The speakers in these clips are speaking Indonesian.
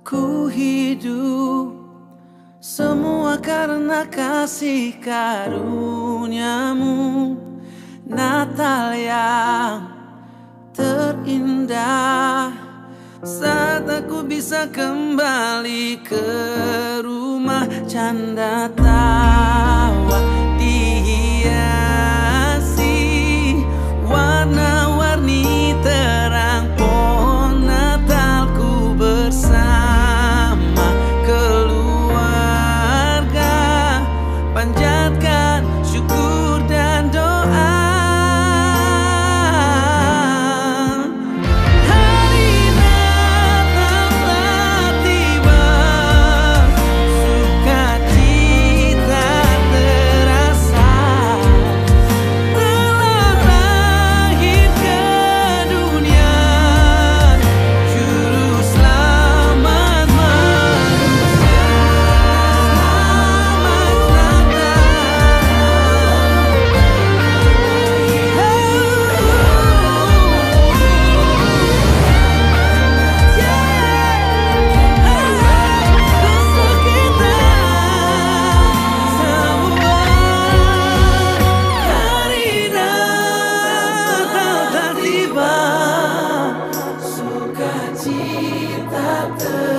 Ku hidup. Semua karena kasih karuniamu Natal yang terindah. Saat aku bisa kembali ke rumah Canda tawa about the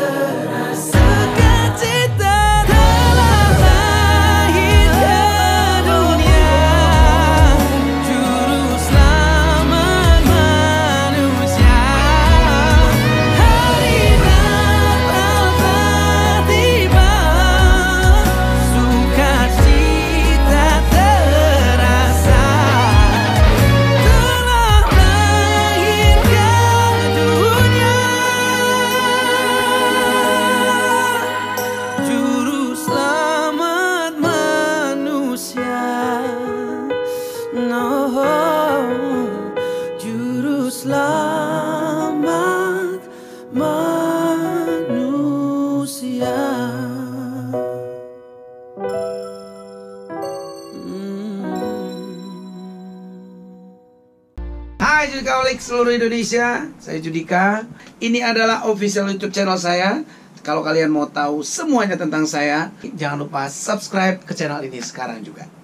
selamat manusia Hmm. Hai seluruh Indonesia, saya Judika. Ini adalah official YouTube channel saya. Kalau kalian mau tahu semuanya tentang saya, jangan lupa subscribe ke channel ini sekarang juga.